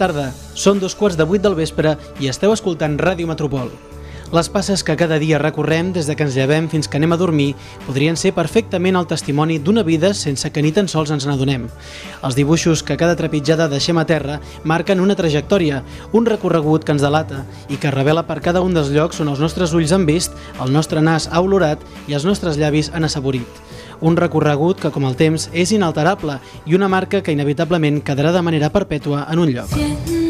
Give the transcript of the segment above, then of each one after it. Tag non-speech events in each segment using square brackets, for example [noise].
Tarda, són dos quarts de vuit del vespre i esteu escoltant Ràdio Metropol. Les passes que cada dia recorrem des de que ens llevem fins que anem a dormir podrien ser perfectament el testimoni d'una vida sense que ni tan sols ens n'adonem. Els dibuixos que cada trepitjada deixem a terra marquen una trajectòria, un recorregut que ens delata i que revela per cada un dels llocs on els nostres ulls han vist, el nostre nas ha olorat i els nostres llavis han assaborit. Un recorregut que, com el temps, és inalterable i una marca que inevitablement quedarà de manera perpètua en un lloc. Siento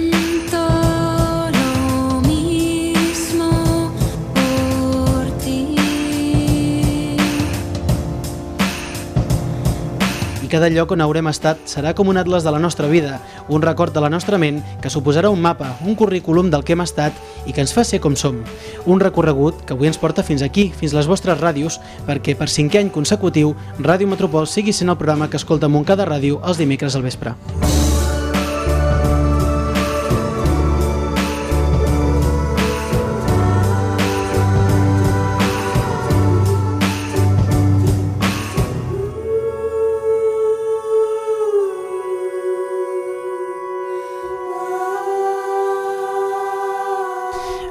cada lloc on haurem estat serà com un atles de la nostra vida, un record de la nostra ment que suposarà un mapa, un currículum del que hem estat i que ens fa ser com som. Un recorregut que avui ens porta fins aquí, fins les vostres ràdios, perquè per cinquè any consecutiu Ràdio Metropol sigui sent el programa que escolta Montcada Ràdio els dimecres al vespre.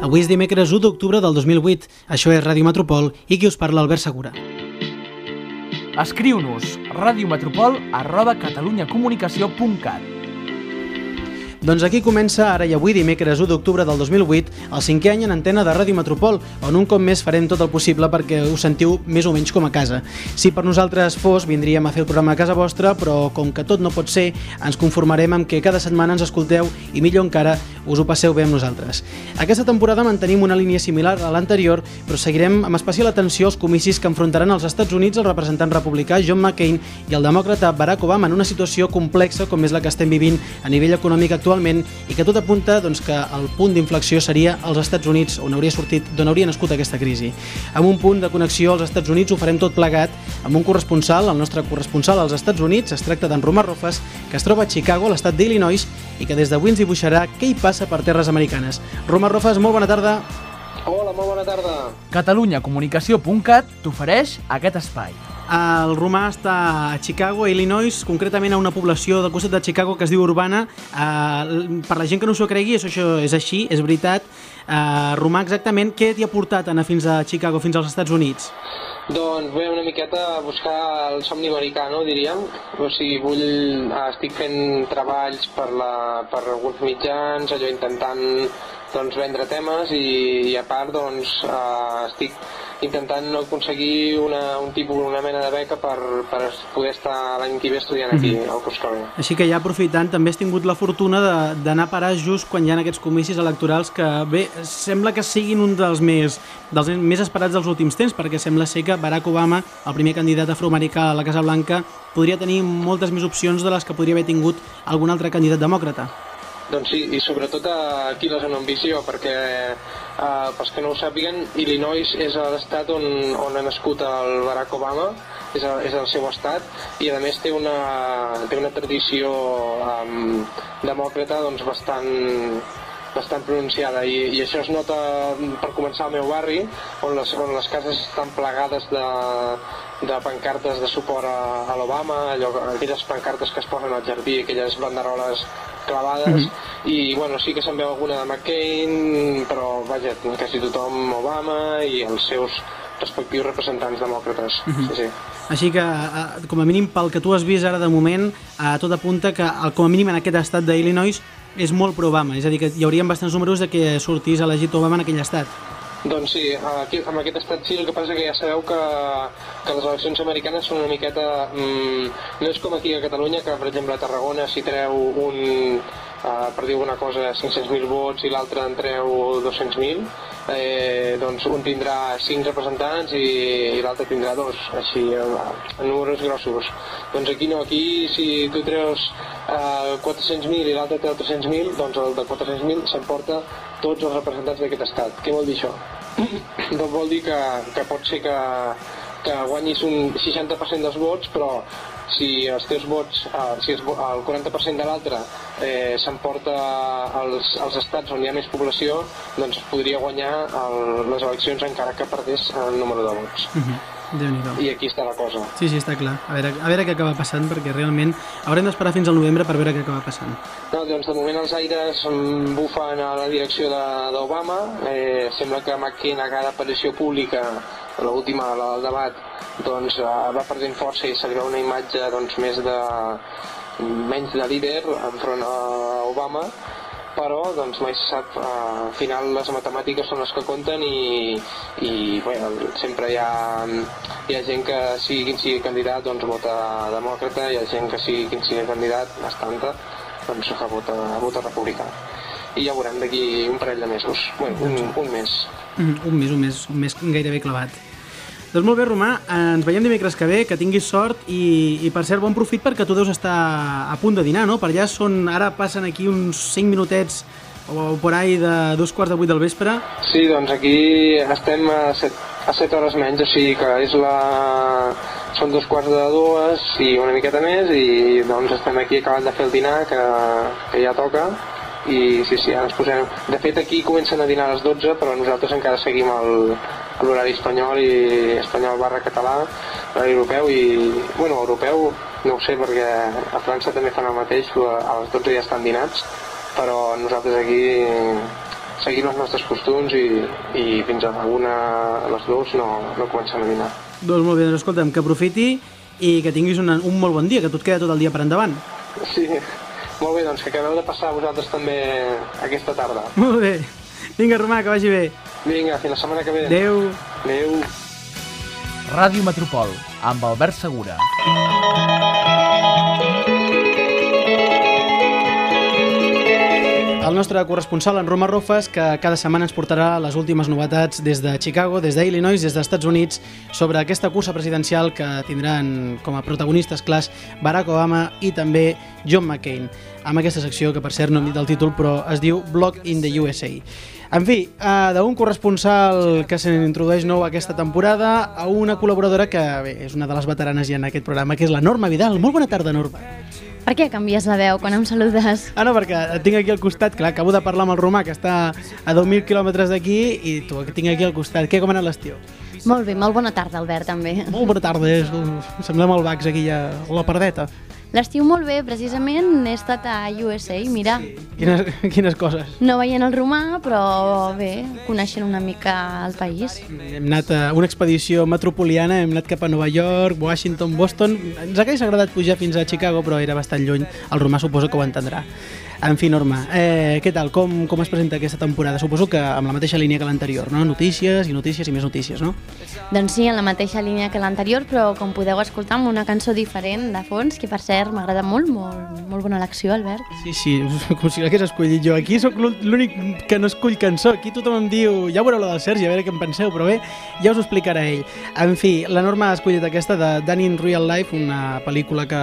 Avui és dimecres 1 d'octubre del 2008. Això és Ràdio Metropol i qui us parla Albert Segura. Escriu-nos radiometropol arroba catalunyacomunicació.cat Doncs aquí comença ara i avui, dimecres 1 d'octubre del 2008, el cinquè any en antena de Ràdio Metropol, on un cop més farem tot el possible perquè us sentiu més o menys com a casa. Si per nosaltres fos, vindríem a fer el programa a casa vostra, però com que tot no pot ser, ens conformarem amb que cada setmana ens escolteu i millor encara, us ho passeu bé amb nosaltres. Aquesta temporada mantenim una línia similar a l'anterior, però seguirem amb especial atenció als comicis que enfrontaran als Estats Units el representant republicà John McCain i el demòcrata Barack Obama en una situació complexa com és la que estem vivint a nivell econòmic actualment i que tot apunta doncs, que el punt d'inflexió seria als Estats Units, on hauria sortit, d'on hauria nascut aquesta crisi. Amb un punt de connexió als Estats Units ho farem tot plegat amb un corresponsal, el nostre corresponsal als Estats Units, es tracta d'en Romà Rofes, que es troba a Chicago, a l'estat d'Illinois, i que des d'avui ens dibuixarà què hi passa per terres americanes. Romà Rofes, molt bona tarda. Hola, molt bona tarda. catalunyacomunicació.cat t'ofereix aquest espai. El Romà està a Chicago, a Illinois, concretament a una població del costat de Chicago que es diu Urbana. Uh, per la gent que no s'ho cregui, això, és així, és veritat. Uh, Romà, exactament, què t'hi ha portat anar fins a Chicago, fins als Estats Units? Doncs ve una miqueta a buscar el somni americà, no, diríem. O sigui, vull... eh, estic fent treballs per, la, per alguns mitjans, allò intentant doncs, vendre temes i, i a part doncs, eh, estic intentant aconseguir una, un tipus, una mena de beca per, per poder estar l'any que ve estudiant aquí, al curs que ve. Així que ja aprofitant, també has tingut la fortuna d'anar a parar just quan hi ha aquests comicis electorals que, bé, sembla que siguin un dels més, dels més esperats dels últims temps, perquè sembla ser que Barack Obama, el primer candidat afroamericà a la Casa Blanca, podria tenir moltes més opcions de les que podria haver tingut algun altre candidat demòcrata. Doncs sí, i sobretot aquí la zona ambició, perquè eh, pels que no ho sàpiguen, Illinois és l'estat on, on ha nascut el Barack Obama, és el, és el seu estat, i a més té una, té una tradició um, demòcrata doncs, bastant, bastant pronunciada. I, i això es nota per començar al meu barri on les, on les cases estan plegades de, de pancartes de suport a, a l'Obama, aquelles pancartes que es posen al jardí, aquelles banderoles clavades. I bueno, sí que se'n veu alguna de McCain però vaja, quasi tothom Obama i els seus respectius representants demòcrates sí, sí. Així que, eh, com a mínim, pel que tu has vist ara de moment, eh, tot apunta que, com a mínim en aquest estat d'Illinois, és molt pro-Obama, és a dir, que hi haurien bastants números de que sortís elegit Obama en aquell estat. Doncs sí, aquí, en aquest estat sí, el que passa que ja sabeu que, que les eleccions americanes són una miqueta... Mm, no és com aquí a Catalunya, que per exemple a Tarragona si treu un, uh, per dir alguna cosa, 500.000 vots i l'altre en treu 200.000, eh, doncs un tindrà 5 representants i, i l'altre tindrà dos, així, en, en números grossos. Doncs aquí no, aquí si tu treus eh, 400.000 i l'altre treu 300.000, doncs el de 400.000 s'emporta tots els representants d'aquest estat. Què vol dir això? [clears throat] doncs vol dir que, que pot ser que, que guanyis un 60% dels vots, però si els teus vots, eh, si es, el 40% de l'altre eh, s'emporta als, als estats on hi ha més població, doncs podria guanyar el, les eleccions encara que perdés el número de vots. Déu nhi i aquí està la cosa. Sí, sí, està clar. A veure, a veure què acaba passant, perquè realment haurem d'esperar fins al novembre per veure què acaba passant. No, doncs de moment els aires bufen a la direcció de- d'Obama. Eh, sembla que McCain a cada aparició pública, l'última, la del debat, doncs eh, va perdent força i se li veu una imatge doncs, més de menys de líder enfront a Obama però doncs mai se sap, eh, al final les matemàtiques són les que compten i, i bueno, sempre hi ha, hi ha gent que sigui quin sigui candidat doncs vota demòcrata, hi ha gent que sigui quin sigui candidat, bastanta, doncs que vota, vota republicà. I ja veurem d'aquí un parell de mesos, bueno, un, un mes. Un mes, un mes, un mes gairebé clavat. Doncs molt bé, Romà, ens veiem dimecres que ve, que tinguis sort i, i per cert, bon profit perquè tu deus estar a punt de dinar, no? Per allà són, ara passen aquí uns 5 minutets o por ahí de dos quarts de vuit del vespre. Sí, doncs aquí estem a set, a set hores menys, o sigui que és la... són dos quarts de dues i una miqueta més i doncs estem aquí acabant de fer el dinar que, que ja toca i sí, sí, ara ens posem... De fet aquí comencen a dinar a les 12 però nosaltres encara seguim el- l'horari espanyol i espanyol barra català, l'horari europeu i, bueno, europeu no ho sé perquè a França també fan el mateix, a les 12 ja estan dinats però nosaltres aquí seguim els nostres costums i, i fins a una a les dues no, no comencem a dinar. Doncs molt bé, doncs escolta'm, que aprofiti i que tinguis una, un molt bon dia, que tot queda tot el dia per endavant. Sí, molt bé, doncs que acabeu de passar vosaltres també aquesta tarda. Molt bé. Vinga, Romà, que vagi bé. Vinga, fins la setmana que ve. Adéu. Adéu. Ràdio Metropol, amb Albert Segura. El nostre corresponsal, en Roma Rofes, que cada setmana ens portarà les últimes novetats des de Chicago, des d'Illinois, des dels Estats Units, sobre aquesta cursa presidencial que tindran com a protagonistes clars Barack Obama i també John McCain, amb aquesta secció que, per cert, no hem dit el títol, però es diu Block in the USA. En fi, eh, d'un corresponsal que s'introdueix nou aquesta temporada a una col·laboradora que bé, és una de les veteranes ja en aquest programa, que és la Norma Vidal. Molt bona tarda, Norma. Per què canvies la veu quan em saludes? Ah, no, perquè et tinc aquí al costat, clar, acabo de parlar amb el Romà, que està a 2.000 quilòmetres d'aquí, i tu, que tinc aquí al costat. Què, com ha anat l'estiu? Molt bé, molt bona tarda, Albert, també. Molt bona tarda, és, semblem el Bax aquí a la pardeta. L'estiu molt bé, precisament he estat a USA, mira, Quines, quines coses. no veient el romà, però bé, coneixent una mica el país. Hem anat a una expedició metropoliana, hem anat cap a Nova York, Washington, Boston... Ens hagués agradat pujar fins a Chicago, però era bastant lluny. El Romà suposo que ho entendrà. En fi, Norma, eh, què tal? Com, com es presenta aquesta temporada? Suposo que amb la mateixa línia que l'anterior, no? Notícies i notícies i més notícies, no? Doncs sí, en la mateixa línia que l'anterior, però com podeu escoltar amb una cançó diferent de fons, que per cert m'agrada molt, molt, molt bona elecció, Albert. Sí, sí, [laughs] com si l'hagués escollit jo. Aquí sóc l'ú- l'únic que no escull cançó. Aquí tothom em diu, ja veureu la del Sergi, a veure què en penseu, però bé, ja us ho explicarà ell. En fi, la Norma ha escollit aquesta de Danny in Real Life, una pel·lícula que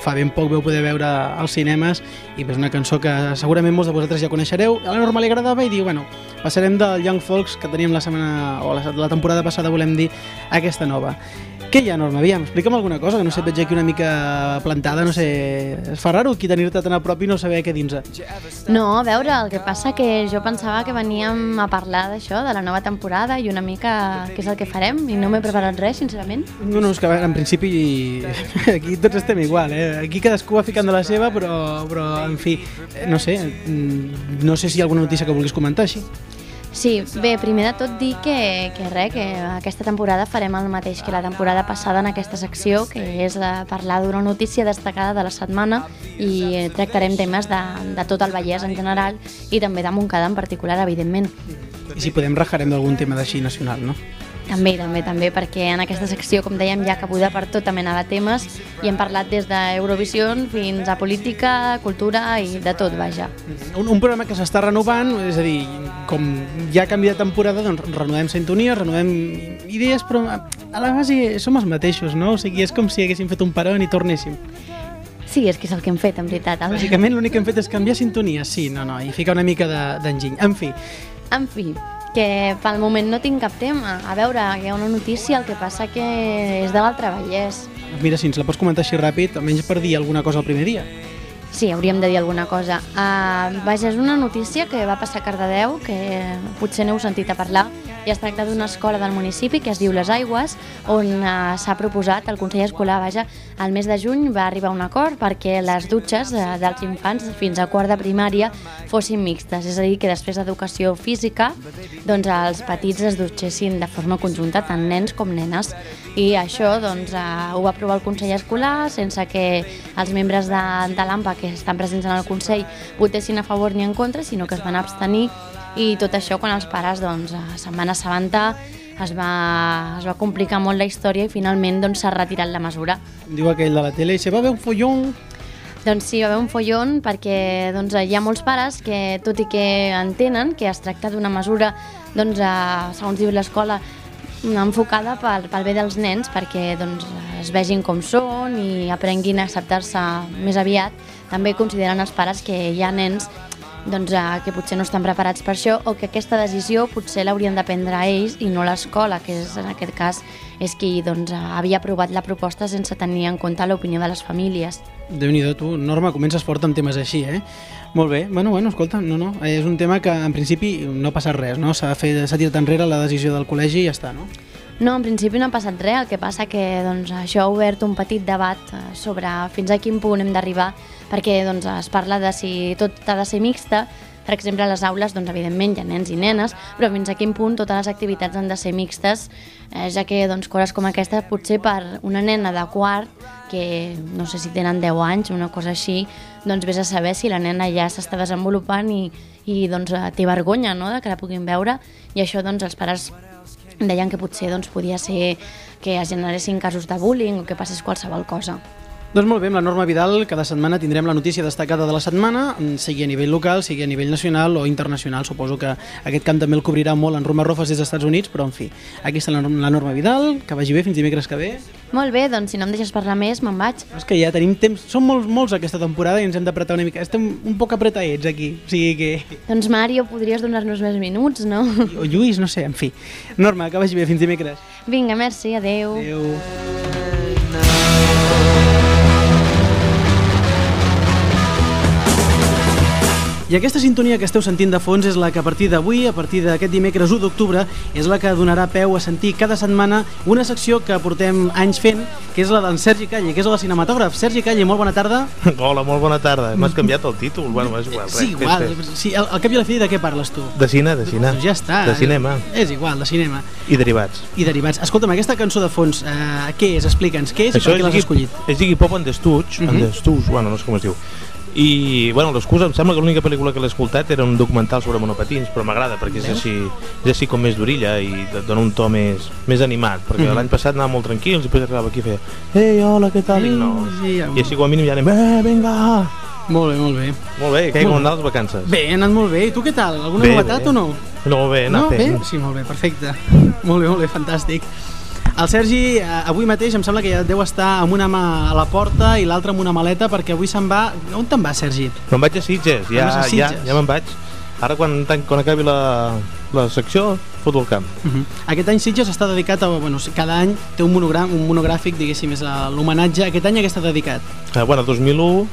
fa ben poc veu poder veure als cinemes i és una cançó que segurament molts de vosaltres ja coneixereu. A la Norma li agradava i diu, bueno, passarem del Young Folks que teníem la setmana, o la, la temporada passada, volem dir, aquesta nova. Què hi ha, Norma? Aviam, explica'm alguna cosa, que no sé, et veig aquí una mica plantada, no sé... Es fa raro aquí tenir-te tan a prop i no saber què dins. No, a veure, el que passa que jo pensava que veníem a parlar d'això, de la nova temporada i una mica què és el que farem i no m'he preparat res, sincerament. No, no, és que en principi [laughs] aquí tots estem igual, eh? Aquí cadascú va ficant de la seva, però, però en fi, eh, no sé, mm, no sé si hi ha alguna notícia que vulguis comentar així. Sí, bé, primer de tot dir que, que res, que aquesta temporada farem el mateix que la temporada passada en aquesta secció, que és eh, parlar d'una notícia destacada de la setmana i eh, tractarem temes de, de tot el Vallès en general i també de Montcada en particular, evidentment. I si podem rajarem d'algun tema d'així nacional, no? També, també, també, perquè en aquesta secció, com dèiem, hi ha cabuda per tota mena de temes i hem parlat des d'Eurovisió fins a política, cultura i de tot, vaja. Un, un programa que s'està renovant, és a dir, com ja canvia de temporada, doncs renovem sintonies, renovem idees, però a la base som els mateixos, no? O sigui, és com si haguéssim fet un parón i tornéssim. Sí, és que és el que hem fet, en veritat. Albert. Bàsicament l'únic que hem fet és canviar sintonia, sí, no, no, i ficar una mica de- d'enginy. En fi, En fi, que pel moment no tinc cap tema. A veure, hi ha una notícia, el que passa que és de l'altre Vallès. mira, si ens la pots comentar així ràpid, almenys per dir alguna cosa el primer dia. Sí, hauríem de dir alguna cosa. Uh, vaja, és una notícia que va passar a Cardedeu, que potser n'heu sentit a parlar, I es tracta d'una escola del municipi que es diu Les Aigües, on eh, s'ha proposat, el Consell Escolar, vaja, al mes de juny va arribar un acord perquè les dutxes eh, dels infants fins a quart de primària fossin mixtes, és a dir, que després d'educació física doncs els petits es dutxessin de forma conjunta, tant nens com nenes. I això doncs, eh, ho va aprovar el Consell Escolar sense que els membres de, de l'AMPA que estan presents en el Consell votessin a favor ni en contra, sinó que es van abstenir i tot això quan els pares doncs, eh, se'n van assabentar es va, es va complicar molt la història i finalment doncs, s'ha retirat la mesura. Diu aquell de la tele, se va haver un follón. Doncs sí, va haver un follon perquè doncs, hi ha molts pares que, tot i que entenen que es tracta d'una mesura, doncs, eh, segons diu l'escola, enfocada pel, pel bé dels nens perquè doncs, es vegin com són i aprenguin a acceptar-se més aviat. També consideren els pares que hi ha nens doncs, eh, que potser no estan preparats per això o que aquesta decisió potser l'haurien de prendre ells i no l'escola, que és, en aquest cas és qui doncs, eh, havia aprovat la proposta sense tenir en compte l'opinió de les famílies. déu nhi tu, Norma, comences fort amb temes així, eh? Molt bé, bueno, bueno, escolta, no, no, és un tema que en principi no passa res, no? S'ha tirat enrere la decisió del col·legi i ja està, no? No, en principi no ha passat res, el que passa que doncs, això ha obert un petit debat eh, sobre fins a quin punt hem d'arribar, perquè doncs, es parla de si tot ha de ser mixta, per exemple, a les aules, doncs, evidentment, hi ha nens i nenes, però fins a quin punt totes les activitats han de ser mixtes, eh, ja que doncs, coses com aquesta, potser per una nena de quart, que no sé si tenen 10 anys, una cosa així, doncs vés a saber si la nena ja s'està desenvolupant i, i doncs, té vergonya no?, de que la puguin veure, i això doncs, els pares deien que potser doncs, podia ser que es generessin casos de bullying o que passés qualsevol cosa. Doncs molt bé, amb la Norma Vidal cada setmana tindrem la notícia destacada de la setmana, sigui a nivell local, sigui a nivell nacional o internacional. Suposo que aquest camp també el cobrirà molt en Roma Rofes des dels Estats Units, però en fi, aquí està la, Norma Vidal, que vagi bé fins dimecres que ve. Molt bé, doncs si no em deixes parlar més, me'n vaig. És que ja tenim temps, són molts, molts aquesta temporada i ens hem d'apretar una mica. Estem un poc apretadets aquí, o sigui que... Doncs Mario, podries donar-nos més minuts, no? O Lluís, no sé, en fi. Norma, que vagi bé fins dimecres. Vinga, merci, adeu. Adéu. I aquesta sintonia que esteu sentint de fons és la que a partir d'avui, a partir d'aquest dimecres 1 d'octubre, és la que donarà peu a sentir cada setmana una secció que portem anys fent, que és la d'en Sergi Calle, que és el cinematògraf. Sergi Calle, molt bona tarda. [laughs] Hola, molt bona tarda. M'has canviat el títol? Bueno, és igual. Sí, res, igual. fes, fes. Sí, al, al cap i a la fi de què parles tu? De cine, de cine. Doncs ja està. De cinema. És igual, de cinema. I derivats. I derivats. Escolta'm, aquesta cançó de fons, eh, què és? Explica'ns, què és i per què l'has escollit? és Iggy Pop and the and the Stooges, bueno, no sé com es diu. I, bueno, l'excusa, em sembla que l'única pel·lícula que l'he escoltat era un documental sobre monopatins, però m'agrada perquè és així, és així com més d'orilla i dona un to més, més animat, perquè Mhm. l'any passat anava molt tranquil, i després arribava aquí i feia Ei, hola, què tal? I no. Sí, ja, I així com a mínim ja anem, eh, vinga! Molt bé, molt bé. Molt bé, què, com anar les vacances? Bé, he anat molt bé. I tu què tal? Alguna Bé, novetat bé. o no? No, bé, anar no? fent. Bé? Sí, molt bé, perfecte. molt bé, molt bé, fantàstic. El Sergi, eh, avui mateix em sembla que ja deu estar amb una mà a la porta i l'altra amb una maleta perquè avui se'n va... On te'n vas, Sergi? Me'n vaig a Sitges, ja, a ja, Sitges? ja me'n vaig. Ara quan, quan acabi la, la secció, foto el camp. Uh -huh. Aquest any Sitges està dedicat a... Bueno, cada any té un, monogram, un monogràfic, diguéssim, és l'homenatge. Aquest any a què està dedicat? Eh, bueno, 2001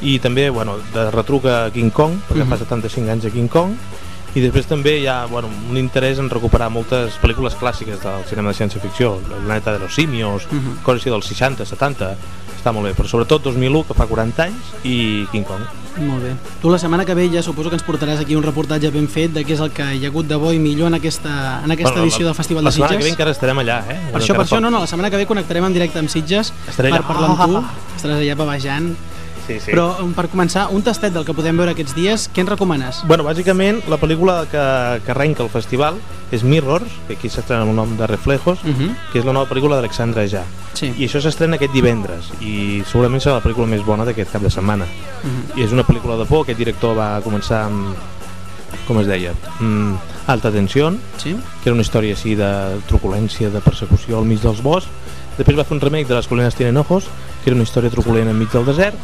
i també bueno, de retruca a King Kong, perquè Mhm. fa 75 anys a King Kong, i després també hi ha bueno, un interès en recuperar moltes pel·lícules clàssiques del cinema de ciència-ficció, El planeta de los simios, Mhm. coses així dels 60, 70, està molt bé, però sobretot 2001, que fa 40 anys, i King Kong. Molt bé. Tu la setmana que ve ja suposo que ens portaràs aquí un reportatge ben fet de què és el que hi ha hagut de bo i millor en aquesta, en aquesta Bueno, edició la- del Festival la de setmana Sitges. que ve encara estarem allà, eh? Per això, per això, no, no, la setmana que ve connectarem en directe amb Sitges Estaré per allà. parlar amb tu. [laughs] Estaràs allà pavejant. Sí, sí. Però um, per començar, un tastet del que podem veure aquests dies, què ens recomanes? Bueno, bàsicament, la pel·lícula que, que arrenca el festival és Mirrors, que aquí s'estrena amb el nom de Reflejos, Uh -huh. que és la nova pel·lícula d'Alexandre Ja. Sí. I això s'estrena aquest divendres, i segurament serà la pel·lícula més bona d'aquest cap de setmana. Uh -huh. I és una pel·lícula de por, aquest director va començar amb, com es deia, mm, Alta Tensió, Sí? que era una història així de truculència, de persecució al mig dels boscs. Després va fer un remake de Les colinas tienen ojos, que era una història truculent enmig del desert,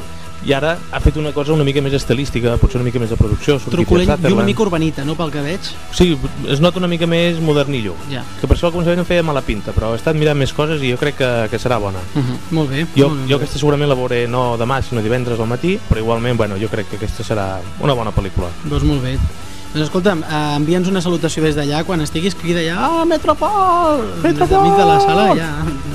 i ara ha fet una cosa una mica més estilística, potser una mica més de producció. Truculent i una mica urbanita, no?, pel que veig. Sí, es nota una mica més modernillo. Ja. Que per això al començament em feia mala pinta, però he estat mirant més coses i jo crec que, que serà bona. Uh -huh. Molt bé. Jo, molt bé. jo aquesta segurament la veuré no demà, sinó divendres al matí, però igualment, bueno, jo crec que aquesta serà una bona pel·lícula. Doncs molt bé. Doncs escolta'm, eh, envia'ns una salutació des d'allà quan estiguis crida allà, ah, Metropol! Metropol! Des de la sala, ja,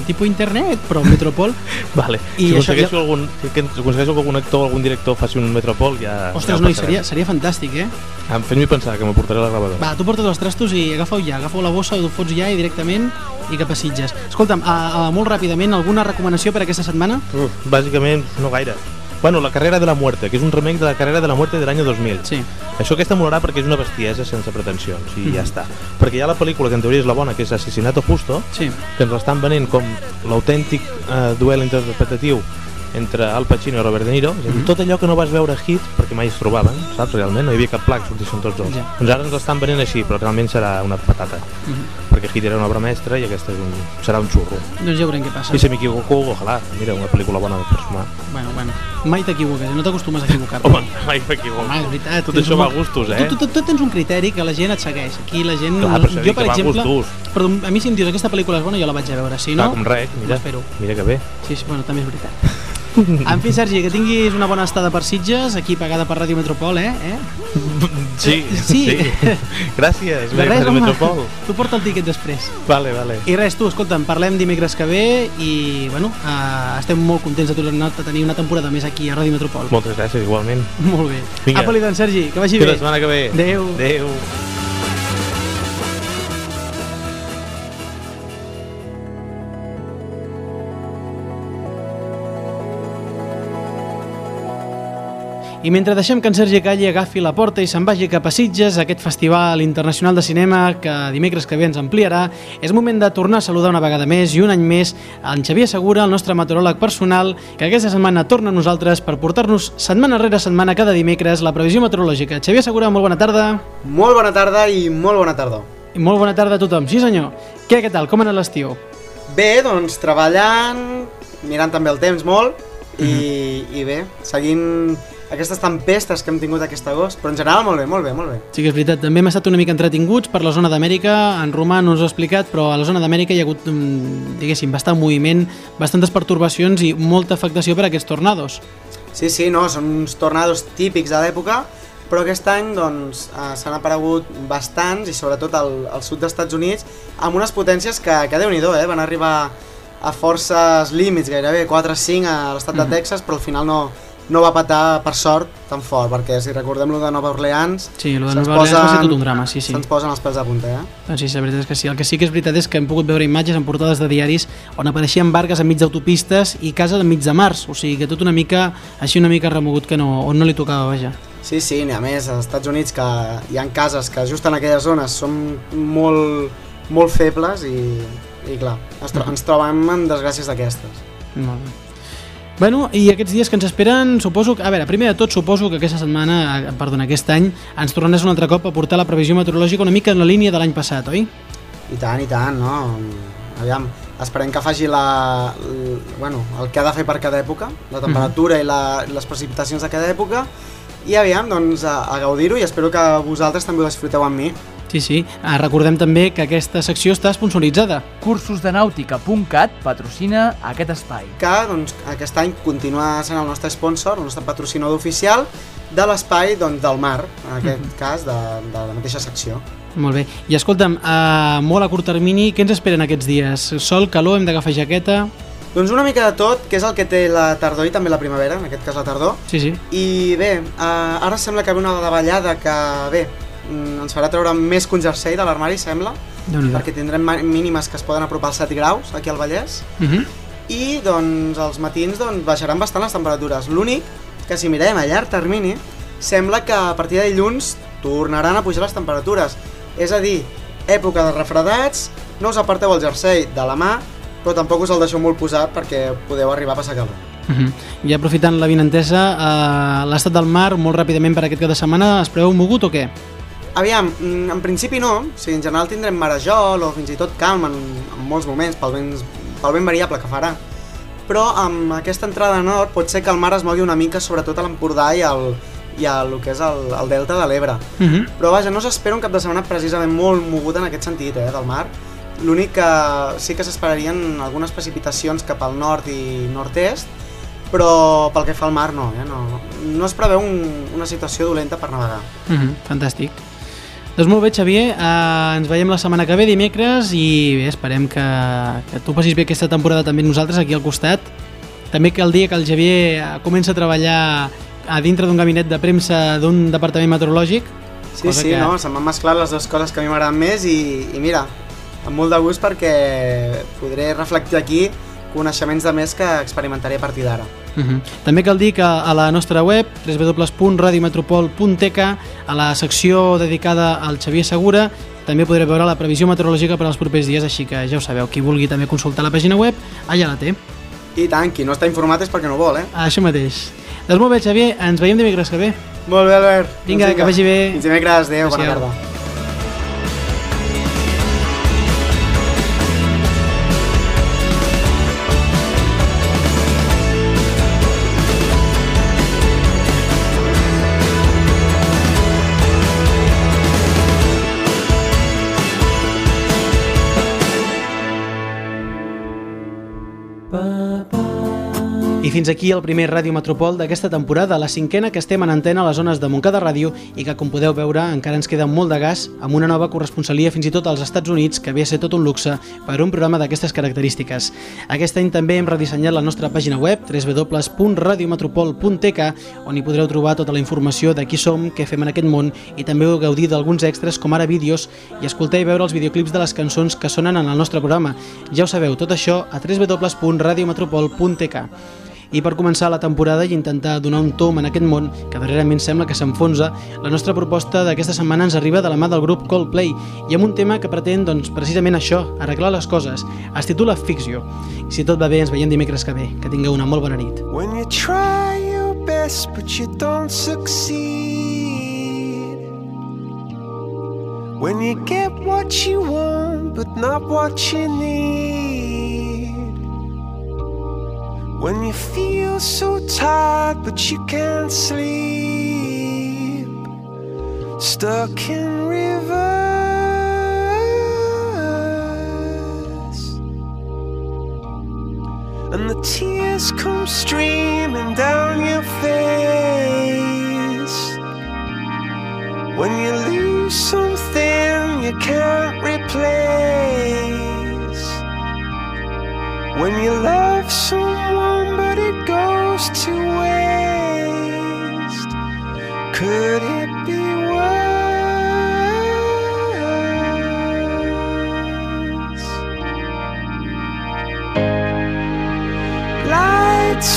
tipus internet, però Metropol. [laughs] Vale. I si aconsegueixo, ja- algun, si aconsegueixo que algun actor o algun director faci un Metropol, ja... Ostres, ja noi, seria, seria fantàstic, eh? Em Fes-m'hi pensar que m'aportaré la gravadora. Va, tu portes els trastos i agafa-ho ja, agafa la bossa, ho fots ja i directament i cap a Sitges. Escolta'm, a, a, molt ràpidament, alguna recomanació per aquesta setmana? Uf, bàsicament, no gaire. Bueno, La carrera de la muerte, que és un remake de La carrera de la muerte de l'any 2000. Sí. Això aquesta molarà perquè és una bestiesa sense pretensions, i ja està. Perquè hi ha la pel·lícula que en teoria és la bona, que és Assassinato Justo, Sí. que ens l'estan venent com l'autèntic eh, duel interpretatiu entre Al Pacino i Robert De Niro, és a dir, tot allò que no vas veure a Hit, perquè mai es trobaven, saps, realment, no hi havia cap pla que sortissin tots dos. Ja. Doncs ara ens l'estan venent així, però realment serà una patata, perquè Hit era una obra mestra i aquesta és un, serà un xurro. Doncs ja veurem què passa. I si m'equivoco, ojalà, mira, una pel·lícula bona per sumar. Bueno, bueno, mai t'equivoques, no t'acostumes a equivocar. Home, mai m'equivoco. Home, és veritat. Tot això un va a gustos, eh? Tu, tu, tu, tu tens un criteri que la gent et segueix. Aquí la gent... Clar, per això jo, per que exemple... Però a mi si em dius aquesta pel·lícula és bona, jo la vaig a veure. Si Clar, no, com res, mira, mira que bé. Sí, sí, bueno, també és veritat. [laughs] En fi, Sergi, que tinguis una bona estada per Sitges, aquí pagada per Ràdio Metropol, eh? eh? [laughs] Sí, Sí. Gràcies, De res, Ràdio home. Metropol. Tu porta el tiquet després. Vale, vale. I res, tu, escolta'm, parlem dimecres que ve i, bueno, eh, estem molt contents de tornar a tenir una temporada més aquí a Ràdio Metropol. Moltes gràcies, igualment. Molt bé. Vinga. Apa-li, doncs, Sergi, que vagi Fins bé. la setmana que ve. Adéu. Adéu. I mentre deixem que en Sergi Calli agafi la porta i se'n vagi cap a Sitges, aquest festival internacional de cinema que dimecres que ve ens ampliarà, és moment de tornar a saludar una vegada més i un any més en Xavier Segura, el nostre meteoròleg personal, que aquesta setmana torna a nosaltres per portar-nos setmana rere setmana cada dimecres la previsió meteorològica. Xavier Segura, molt bona tarda. Molt bona tarda i molt bona tarda. I molt bona tarda a tothom. Sí senyor. Què, què tal? Com ha anat l'estiu? Bé, doncs treballant, mirant també el temps molt i, i bé, seguint aquestes tempestes que hem tingut aquest agost, però en general molt bé, molt bé, molt bé. Sí que és veritat, també hem estat una mica entretinguts per la zona d'Amèrica, en Romà no ens ho ha explicat, però a la zona d'Amèrica hi ha hagut, mm, diguéssim, bastant moviment, bastantes pertorbacions i molta afectació per a aquests tornados. Sí, sí, no, són uns tornados típics de l'època, però aquest any doncs, eh, s'han aparegut bastants i sobretot al, al sud dels Estats Units amb unes potències que, que déu nhi eh? van arribar a forces límits, gairebé 4-5 a l'estat de Texas, però al final no, no va patar per sort tan fort, perquè si recordem lo de Nova Orleans Sí, el de Nova Orleans va ser posen- tot un drama, sí, sí. se'ns posen els pèls a punta, eh? Doncs sí, la veritat és que sí. El que sí que és veritat és que hem pogut veure imatges en portades de diaris on apareixien barques enmig d'autopistes i cases enmig de mars, o sigui que tot una mica, així una mica remogut que no, on no li tocava, vaja. Sí, sí, a més, als Estats Units que hi ha cases que just en aquelles zones són molt, molt febles i, i clar, ens, tro ens trobem amb desgràcies d'aquestes. Molt bé. Bueno, i aquests dies que ens esperen, suposo que... A veure, primer de tot, suposo que aquesta setmana, eh, perdona, aquest any, ens tornaràs un altre cop a portar la previsió meteorològica una mica en la línia de l'any passat, oi? I tant, i tant, no? Aviam, esperem que faci la, l, bueno, el que ha de fer per cada època, la temperatura i la, les precipitacions de cada època, i aviam, doncs, a, a gaudir-ho i espero que vosaltres també ho disfruteu amb mi. Sí, sí. Ah, recordem també que aquesta secció està sponsoritzada. Cursosdenàutica.cat patrocina aquest espai. Que doncs, aquest any continua sent el nostre sponsor, el nostre patrocinador oficial de l'espai doncs, del mar, en aquest cas, de, de la mateixa secció. Molt bé. I escolta'm, uh, molt a curt termini, què ens esperen aquests dies? Sol, calor, hem d'agafar jaqueta... Doncs una mica de tot, que és el que té la tardor i també la primavera, en aquest cas la tardor. Sí, sí. I bé, uh, ara sembla que ve una davallada que, bé, mm, ens farà treure més que un jersei de l'armari, sembla, perquè tindrem mínimes que es poden apropar als 7 graus aquí al Vallès, Uh -huh. i doncs els matins doncs, baixaran bastant les temperatures. L'únic que si mirem a llarg termini, sembla que a partir de dilluns tornaran a pujar les temperatures. És a dir, època de refredats, no us aparteu el jersei de la mà, però tampoc us el deixeu molt posat perquè podeu arribar a passar calor. Uh -huh. I aprofitant la vinentesa, uh, l'estat del mar, molt ràpidament per aquest cap de setmana, es preveu mogut o què? Aviam, mm, en principi no, o sigui, en general tindrem marejol o fins i tot calm en, en molts moments pel vent, pel vent variable que farà. Però amb aquesta entrada nord pot ser que el mar es mogui una mica, sobretot a l'Empordà i, al, i a el que és el, el delta de l'Ebre. Uh -huh. Però vaja, no s'espera un cap de setmana precisament molt mogut en aquest sentit, eh, del mar. L'únic que sí que s'esperarien algunes precipitacions cap al nord i nord-est, però pel que fa al mar no, eh? no, no es preveu un, una situació dolenta per navegar. Uh -huh. Fantàstic. Doncs molt bé, Xavier, uh, ens veiem la setmana que ve, dimecres, i bé, esperem que, que tu passis bé aquesta temporada també amb nosaltres aquí al costat. També que el dia que el Xavier eh, comença a treballar a dintre d'un gabinet de premsa d'un departament meteorològic. Sí, sí, que- no, se m'han mesclat les dues coses que a mi m'agraden més i, i mira, amb molt de gust perquè podré reflectir aquí coneixements de més que experimentaré a partir d'ara. Uh -huh. També cal dir que a la nostra web www.radiometropol.tk a la secció dedicada al Xavier Segura també podreu veure la previsió meteorològica per als propers dies, així que ja ho sabeu, qui vulgui també consultar la pàgina web, allà la té. I tant, qui no està informat és perquè no vol, eh? Això mateix. Doncs molt bé, Xavier, ens veiem dimecres que ve. Molt bé, Albert. Vinga, Doncs que vagi bé. Fins dimecres, adéu, bona tarda. Fins aquí el primer Ràdio Metropol d'aquesta temporada, la cinquena que estem en antena a les zones de Montcada Ràdio i que, com podeu veure, encara ens queda molt de gas amb una nova corresponsalia fins i tot als Estats Units, que havia de ser tot un luxe per a un programa d'aquestes característiques. Aquest any també hem redissenyat la nostra pàgina web, www.radiometropol.tk, on hi podreu trobar tota la informació de qui som, què fem en aquest món i també gaudir d'alguns extras com ara vídeos i escoltar i veure els videoclips de les cançons que sonen en el nostre programa. Ja ho sabeu, tot això a www.radiometropol.tk. I per començar la temporada i intentar donar un tom en aquest món que darrerament sembla que s'enfonsa, la nostra proposta d'aquesta setmana ens arriba de la mà del grup Coldplay i amb un tema que pretén, doncs, precisament això, arreglar les coses. Es titula Fix You. I si tot va bé, ens veiem dimecres que ve. Que tingueu una molt bona nit. When you try your best but you don't succeed. When you get what you want but not what you need. When you feel so tired but you can't sleep. Stuck in reverse. And the tears come streaming down your face When you lose something you can't replace When you love someone goes to waste Could it be worse? Lights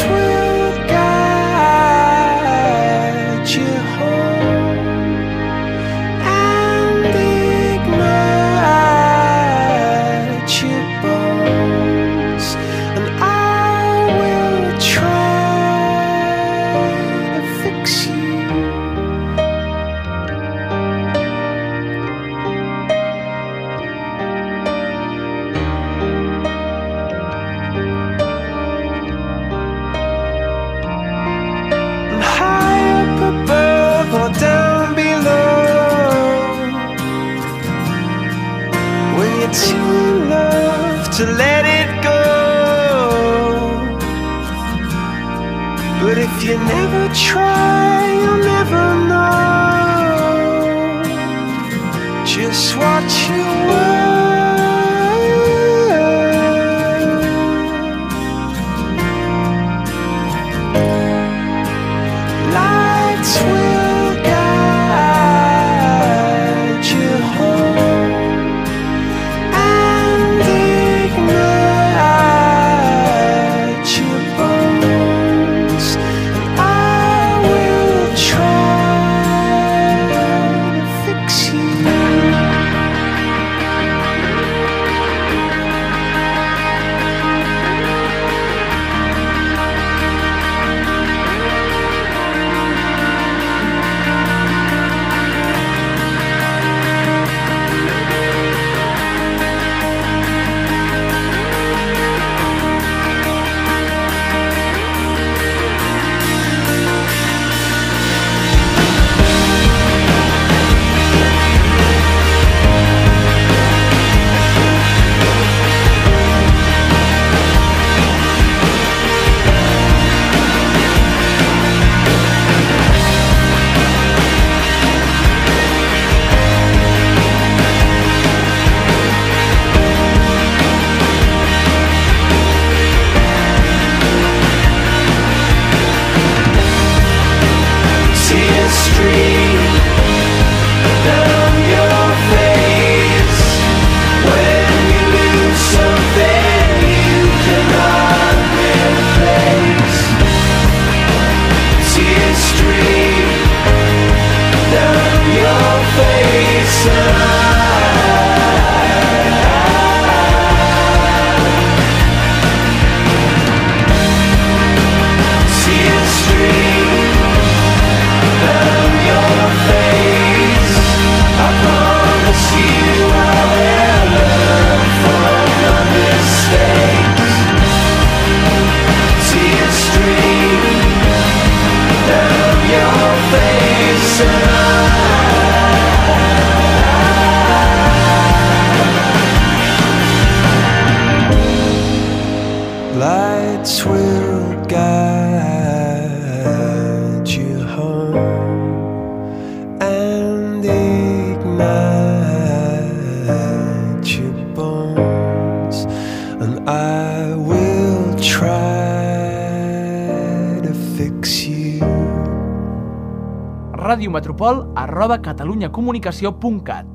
arroba catalunyacomunicació.cat